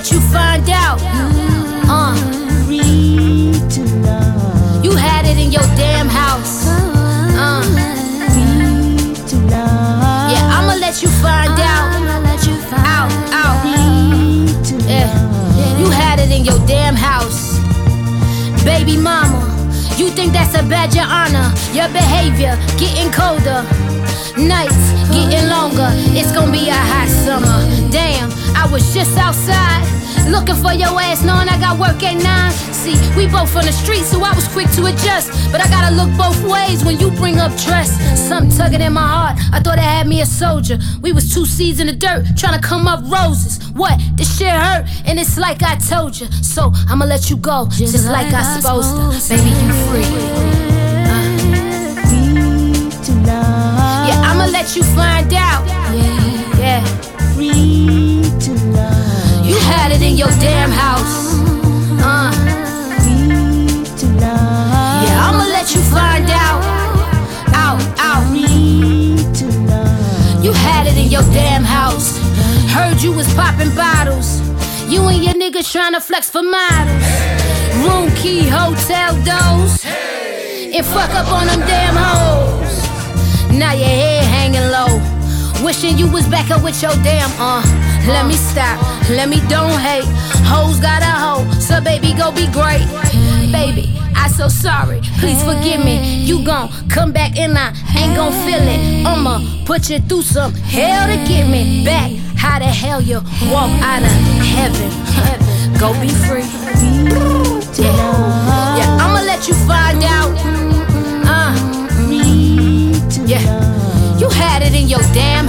let you find out. Uh. Free to love. You had it in your damn house. Uh. Free to love. Yeah, I'ma let you find out. Out, out. Yeah. You had it in your damn house. Baby mama, you think that's a badge of honor? Your behavior getting colder. Nights getting longer. It's gonna be a hot summer. Damn, I was just outside. Looking for your ass, knowing I got work at nine. See, we both from the street, so I was quick to adjust. But I gotta look both ways when you bring up dress. Something tugging in my heart. I thought I had me a soldier. We was two seeds in the dirt, trying to come up roses. What? This shit hurt, and it's like I told you. So I'ma let you go, just, just like, like, I supposed to. Baby, you free. You was popping bottles. You and your niggas trying to flex for models. Room key, hotel doors. And fuck up on them damn hoes. Now your head hanging low. Wishing you was back up with your damn uh. Let me stop, let me don't hate. Hoes got a hoe, so baby go be great. Baby, I so sorry, please forgive me. You gon' come back and I ain't gon' feel it. I'ma put you through some hell to get me back. How the hell you walk out of heaven? Go be free. Yeah, yeah I'ma let you find out. Uh, yeah, you had it in your damn